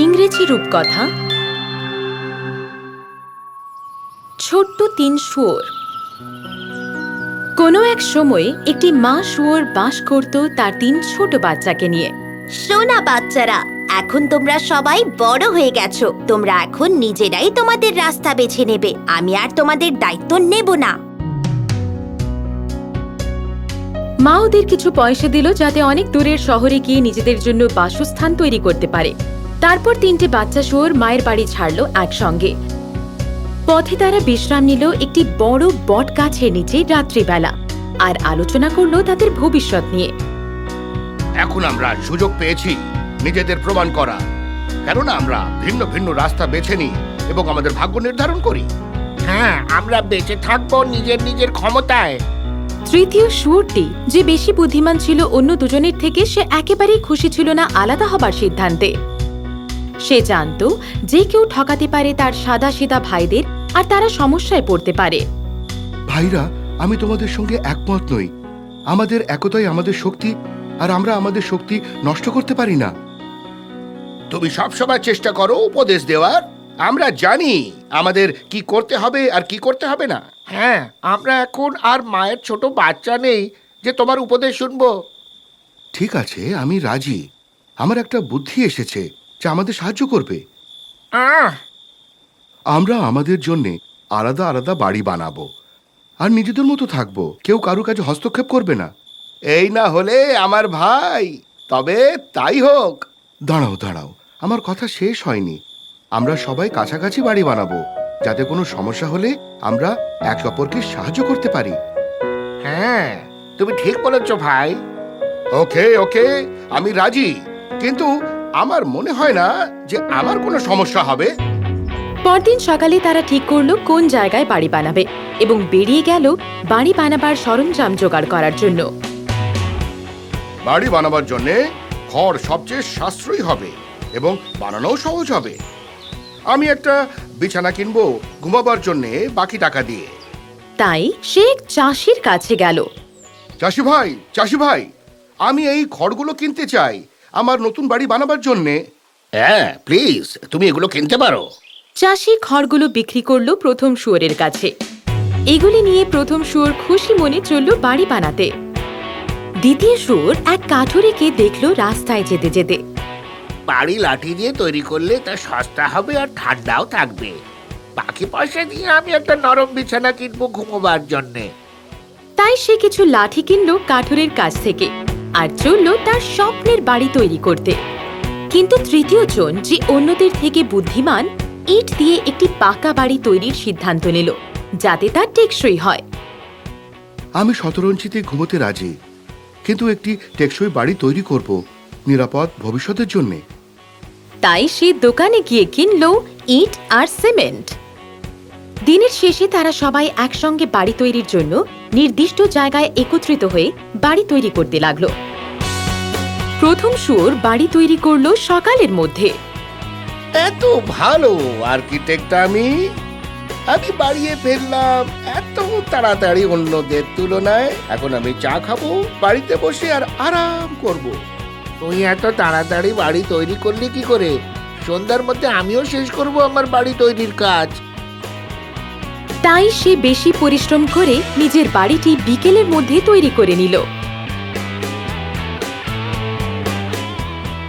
ইংরেজি রূপকথা। ছোট্ট তিন শুয়োর। কোনো এক সময়ে একটি মা শুয়োর বাস করত তার তিন ছোট বাচ্চাকে নিয়ে। শোনা বাচ্চারা এখন তোমরা সবাই বড় হয়ে গেছো। তোমরা এখন নিজেরাই তোমাদের রাস্তা বেছে নেবে। আমি আর তোমাদের দায়িত্ব নেব না। মা ওদের কিছু পয়সা দিল যাতে অনেক দূরের শহরে গিয়ে নিজেদের জন্য বাসস্থান তৈরি করতে পারে। তারপর তিনটে বাচ্চা শুয়োর মায়ের বাড়ি ছাড়লো একসঙ্গে। পথে তারা বিশ্রাম নিল একটি বড় বট গাছের নিচে রাত্রিবেলা আর আলোচনা করল তাদের ভবিষ্যৎ নিয়ে। এখন আমরা সুযোগ পেয়েছি নিজেদের প্রমাণ করা। কেননা আমরা ভিন্ন ভিন্ন রাস্তা বেছে নিই এবং আমাদের ভাগ্য নির্ধারণ করি। হ্যাঁ আমরা বেঁচে থাকব নিজের নিজের ক্ষমতায়। তৃতীয় শুয়োরটি যে বেশি বুদ্ধিমান ছিল অন্য দুজনের থেকে সে একেবারেই খুশি ছিল না আলাদা হবার সিদ্ধান্তে। সে জানত যে কেউ ঠকাতে পারে তার সাদা সিধা ভাইদের আর তারা সমস্যায় পড়তে পারে। ভাইরা আমি তোমাদের সঙ্গে একমত নই। আমাদের একতাই আমাদের শক্তি আর আমরা আমাদের শক্তি নষ্ট করতে পারি না। তুমি সবসময় চেষ্টা করো উপদেশ দেওয়ার। আমরা জানি আমাদের কি করতে হবে আর কি করতে হবে না। হ্যাঁ আমরা এখন আর মায়ের ছোট বাচ্চা নেই যে তোমার উপদেশ শুনব। ঠিক আছে আমি রাজি। আমার একটা বুদ্ধি এসেছে। যা আমাদের সাহায্য করবে। আহ আমরা আমাদের জন্য আলাদা আলাদা বাড়ি বানাবো। আর নিজেদের মতো থাকব। কেউ কারও কাজে হস্তক্ষেপ করবে না। এই না হলে আমার ভাই। তবে তাই হোক। দাঁড়াও দাঁড়াও। আমার কথা শেষ হয়নি। আমরা সবাই কাছাকাছি বাড়ি বানাবো। যাতে কোনো সমস্যা হলে আমরা একে অপরকে সাহায্য করতে পারি। হ্যাঁ তুমি ঠিক বলেছ ভাই। ওকে ওকে। আমি রাজি। কিন্তু আমার মনে হয় না যে আমার কোনো সমস্যা হবে। পরদিন সকালে তারা ঠিক করল কোন জায়গায় বাড়ি বানাবে এবং বেরিয়ে গেল বাড়ি বানাবার সরঞ্জাম জোগাড় করার জন্য। বাড়ি বানাবার জন্যে খড় সবচেয়ে সাশ্রয়ী হবে এবং বানানোও সহজ হবে। আমি একটা বিছানা কিনবো ঘুমাবার জন্যে বাকি টাকা দিয়ে। তাই সে চাষির কাছে গেল। চাষি ভাই চাষি ভাই আমি এই খড়গুলো কিনতে চাই। আমার নতুন বাড়ি বানাবার জন্যে। হ্যাঁ প্লিজ তুমি এগুলো কিনতে পারো। চাষি খড়গুলো বিক্রি করল প্রথম শুয়োরের কাছে। এগুলি নিয়ে প্রথম শুয়োর খুশি মনে চলল বাড়ি বানাতে। দ্বিতীয় শুয়োর এক কাঠুরিকে দেখল রাস্তায় যেতে যেতে। বাড়ি লাঠি দিয়ে তৈরি করলে তা সস্তা হবে আর ঠান্ডাও থাকবে। বাকি পয়সা দিয়ে আমি একটা নরম বিছানা কিনবো ঘুমোবার জন্যে। তাই সে কিছু লাঠি কিনলো কাঠুরের কাছ থেকে। আর চলল তার স্বপ্নের বাড়ি তৈরি করতে। কিন্তু তৃতীয় জন যে অন্যদের থেকে বুদ্ধিমান ইট দিয়ে একটি পাকা বাড়ি তৈরির সিদ্ধান্ত নিল যাতে তার টেকসই হয়। আমি শতরঞ্চিতে ঘুমোতে রাজি কিন্তু একটি টেকসই বাড়ি তৈরি করব নিরাপদ ভবিষ্যতের জন্যে। তাই সে দোকানে গিয়ে কিনল ইট আর সিমেন্ট। দিনের শেষে তারা সবাই একসঙ্গে বাড়ি তৈরির জন্য নির্দিষ্ট জায়গায় একত্রিত হয়ে বাড়ি তৈরি করতে লাগল। প্রথম শুয়োর বাড়ি তৈরি করল সকালের মধ্যে। এত ভালো আর্কিটেক্ট আমি। আমি বাড়িয়ে ফেললাম, এত তাড়াতাড়ি অন্যদের তুলনায়। এখন আমি চা খাব, বাড়িতে বসে আর আরাম করব। তুই এত তাড়াতাড়ি বাড়ি তৈরি করলি কি করে? সন্ধ্যার মধ্যে আমিও শেষ করব আমার বাড়ি তৈরির কাজ। তাই সে বেশি পরিশ্রম করে নিজের বাড়িটি বিকেলের মধ্যে তৈরি করে নিল।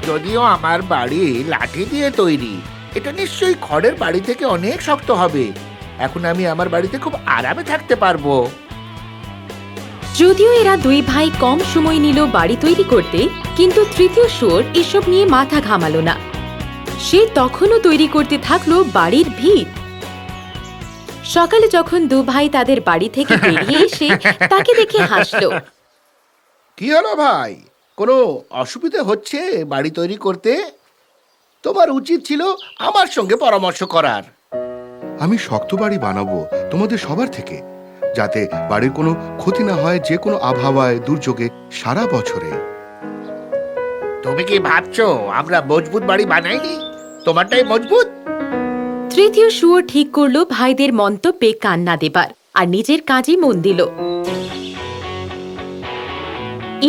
যদিও আমার বাড়ি লাঠি দিয়ে তৈরি এটা নিশ্চয়ই খড়ের বাড়ি থেকে অনেক শক্ত হবে। এখন আমি আমার বাড়িতে খুব আরামে থাকতে পারব। যদিও এরা দুই ভাই কম সময় নিল বাড়ি তৈরি করতে কিন্তু তৃতীয় শুয়োর এসব নিয়ে মাথা ঘামালো না। সে তখনও তৈরি করতে থাকল বাড়ির ভিত। সকালে যখন দু ভাই তাদের বাড়ি থেকে বেরিয়ে এসে তাকে দেখে হাসলো। কি হলো ভাই? কোনো অসুবিধা হচ্ছে বাড়ি তৈরি করতে? তোমার উচিত ছিল আমার সঙ্গে পরামর্শ করার। আমি শক্ত বাড়ি বানাবো তোমাদের সবার থেকে যাতে বাড়ির কোনো ক্ষতি না হয় যে কোনো আবহাওয়ায় দুর্যোগে সারা বছরে। তুমি কি ভাবছ আমরা মজবুত বাড়ি বানাইনি? তোমারটাই মজবুত? তৃতীয় শুয়োর ঠিক করল ভাইদের মন্তব্যে কান্না দেবার, আর নিজের কাজে মন দিল।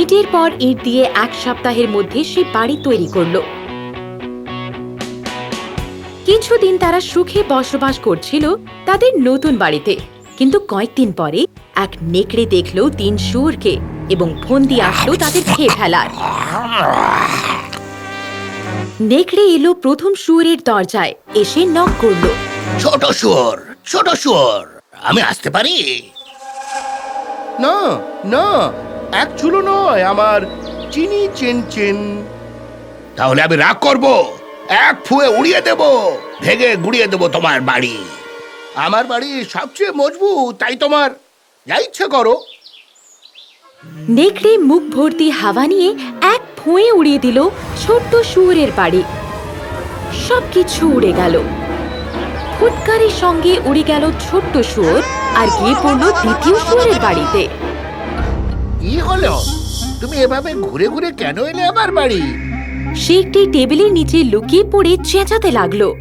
ইটের পর ইট দিয়ে এক সপ্তাহের মধ্যে সে বাড়ি তৈরি করল। কিছুদিন তারা সুখে বসবাস করছিল তাদের নতুন বাড়িতে, কিন্তু কয়েকদিন পরে এক নেকড়ে দেখল তিন শুয়োরকে এবং ফন্দি আসলো তাদের খেয়ে ফেলার। নেকড়ে এলো প্রথম শুয়োরের দরজায় এসে নক করল। ছোট শুয়োর ছোট শুয়োর আমি আসতে পারি? না না এক চুলো নয় আমার চিনি চেন চেন। তাহলে আমি রাগ করব এক ফুয়ে উড়িয়ে দেব ভেঙে গুড়িয়ে দেব তোমার বাড়ি। আমার বাড়ি সবচেয়ে মজবুত তাই তোমার যা ইচ্ছে করো। নেকড়ে মুখ ভর্তি হাওয়া নিয়ে এক ফুঁয়ে উড়িয়ে দিল ছোট্ট শুয়োরের বাড়ি। সব কিছু উড়ে গেল। ফুটকারের সঙ্গে উড়ে গেল ছোট্ট শুয়োর আর গিয়ে পড়ল দ্বিতীয় শুয়োরের বাড়িতে। কি হলো? তুমি এভাবে ঘুরে ঘুরে কেন এলে আমার বাড়ি? সে একটি টেবিলের নিচে লুকিয়ে পড়ে চেঁচাতে লাগল।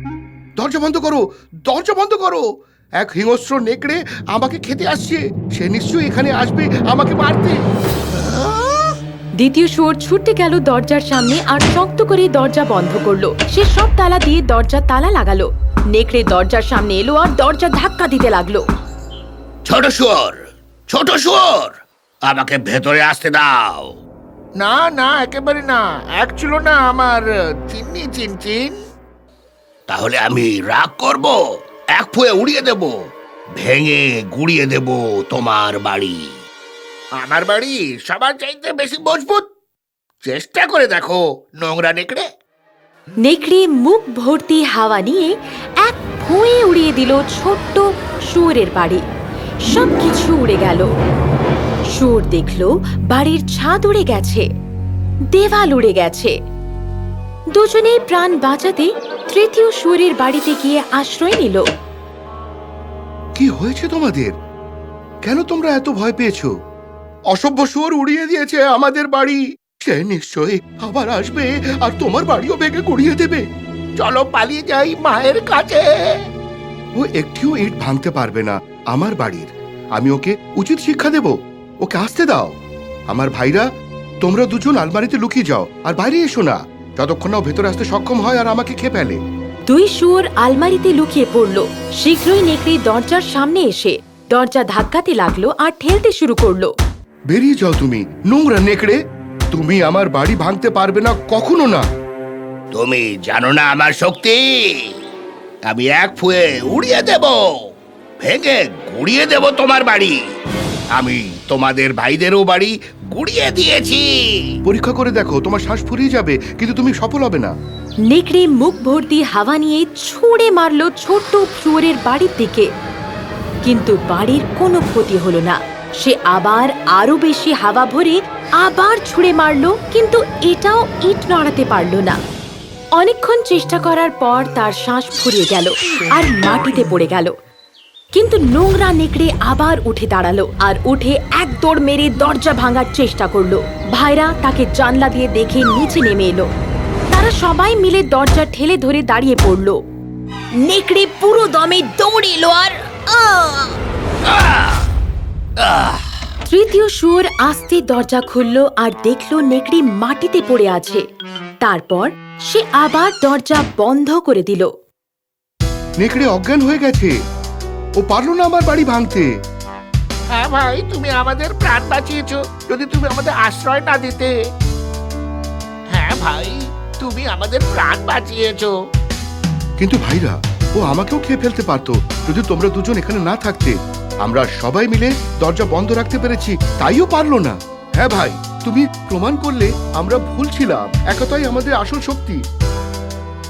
দরজা বন্ধ করো দরজা বন্ধ করো। এক হিংস্র নেকড়ে আমাকে খেতে আসছে। সে নিশ্চয়ই এখানে আসবে আমাকে মারতে। দ্বিতীয় শুয়োর ছুটতে গেল দরজার সামনে আর শক্ত করে দরজা বন্ধ করল। সে সব তালা দিয়ে দরজা তালা লাগালো। নেকড়ে দরজার সামনে এলো আর দরজা ধাক্কা দিতে লাগল। ছোট শুয়োর ছোট শুয়োর আমাকে ভেতরে আসতে দাও। না না একেবারে না এক ছিল না আমার চিননি চিন চিন। তাহলে আমি রাগ করব এক ফুয়ে উড়িয়ে দেব ভেঙে গুড়িয়ে দেব তোমার বাড়ি। আমার বাড়ি সবার চাইতে বেশি মজবুত। চেষ্টা করে দেখো নোংরা নেকড়ে। নেকড়ে মুখ ভর্তি হাওয়া নিয়ে এক ভুঁয়ে উড়িয়ে দিল ছোট্ট শুয়োরের বাড়ি। সবকিছু উড়ে গেল। শুয়োর দেখল বাড়ির ছাদ উড়ে গেছে দেওয়াল উড়ে গেছে। দুজনেই প্রাণ বাঁচাতে তৃতীয় শুয়োরের বাড়িতে গিয়ে আশ্রয় নিল। কি হয়েছে তোমাদের? কেন তোমরা এত ভয় পেয়েছ? অসভ্য শুয়োর উড়িয়ে দিয়েছে আমাদের বাড়ি। সে নিশ্চয়ই আবার আসবে আর তোমার বাড়িও ভেঙে গুড়িয়ে দেবে। চলো পালিয়ে যাই মায়ের কাছে। ও একটিও ইট ভাঙতে পারবে না আমার বাড়ির। আমি ওকে উচিত শিক্ষা দেব। ওকে আসতে দাও। আমার ভাইরা, তোমরা দুজন আলমারিতে লুকিয়ে যাও আর বাইরে এসো না। যতক্ষণ না ভেতরে আসতে সক্ষম হয় আর আমাকে খেয়ে ফেলে। দুই শুয়োর আলমারিতে লুকিয়ে পড়ল। শীঘ্রই নেকড়ে দরজার সামনে এসে দরজা ধাক্কাতে লাগল আর ঠেলতে শুরু করল। বেরিয়ে যাও তুমি নোংরা নেকড়ে। তুমি আমার বাড়ি ভাঙতে পারবে না কখনো না। তুমি জানো না আমার শক্তি। আমি এক ফুয়ে উড়িয়ে দেব ভেঙে গুড়িয়ে দেব তোমার বাড়ি। আমি তোমাদের ভাইদেরও বাড়ি গুড়িয়ে দিয়েছি। পরীক্ষা করে দেখো তোমার শ্বাস ফুরিয়ে যাবে কিন্তু তুমি সফল হবে না। নেকড়ে মুখ ভর্তি হাওয়া নিয়ে ছুঁড়ে মারল ছোট্ট শুয়োরের বাড়ির দিকে। কিন্তু বাড়ির কোনো ক্ষতি হলো না। সে আবার আরও বেশি হাওয়া ভরে আবার ছুঁড়ে মারল, কিন্তু এটাও ইট নড়াতে পারল না। অনেকক্ষণ চেষ্টা করার পর তার শ্বাস ফুরিয়ে গেল আর মাটিতে পড়ে গেল। কিন্তু নোংরা নেকড়ে আবার উঠে দাঁড়াল আর উঠে এক দৌড় মেরে দরজা ভাঙার চেষ্টা করল। ভাইরা তাকে জানলা দিয়ে দেখে নিচে নেমে এলো। তারা সবাই মিলে দরজা ঠেলে ধরে দাঁড়িয়ে পড়ল। নেকড়ে পুরো দমে দৌড়ে এলো আর তৃতীয় শুয়োর আস্তে দরজা খুলল আর দেখল নেকড়ি মাটিতে পড়ে আছে। তারপর সে আবার দরজা বন্ধ করে দিল। নেকড়ে অজ্ঞান হয়ে গেছে। ও পারল না আমার বাড়ি ভাঙতে। হ্যাঁ ভাই তুমি আমাদের প্রাণ বাঁচিয়েছো। যদি তুমি আমাদের আশ্রয় না দিতে। হ্যাঁ ভাই তুমি আমাদের প্রাণ বাঁচিয়েছো। কিন্তু ভাইরা ও আমাকেও খেয়ে ফেলতে পারতো। যদি তোমরা দুজন এখানে না থাকতে আমরা সবাই মিলে দরজা বন্ধ রাখতে পেরেছি তাইও পারল না। হ্যাঁ ভাই তুমি প্রমাণ করলে আমরা ভুল ছিলাম একতাই আমাদের আসল শক্তি।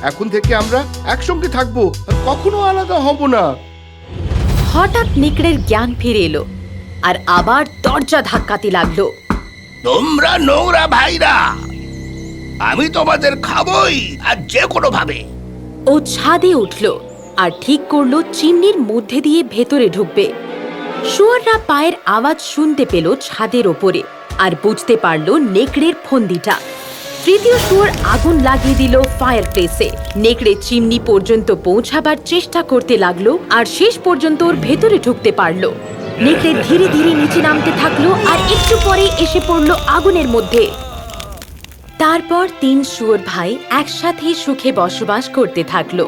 এখন থেকে আমরা একসঙ্গে থাকব আর কখনো আলাদা হব না। হঠাৎ নেকড়ের জ্ঞান ফিরে এলো আর আবার দরজা ধাক্কাতে লাগল। তোমরা নোংরা ভাইরা আমি তোমাদের খাবই আর যে কোনো ভাবে ও ছাদে উঠল আর ঠিক করল চিমনির মধ্যে দিয়ে ভেতরে ঢুকবে। শুয়াররা পায়ের আওয়াজ শুনতে পেল ছাদের ওপরে আর বুঝতে পারল নেকড়ের ফন্দিটা। তৃতীয় শুয়োর আগুন লাগিয়ে দিল ফায়ার প্লেসে নেকড়ে চিমনি পর্যন্ত পৌঁছাবার চেষ্টা করতে লাগল আর শেষ পর্যন্ত ওর ভেতরে ঢুকতে পারল। নেকড়ে ধীরে ধীরে নিচে নামতে থাকল আর একটু পরে এসে পড়ল আগুনের মধ্যে। তারপর তিন শুয়োর ভাই একসাথে সুখে বসবাস করতে থাকল।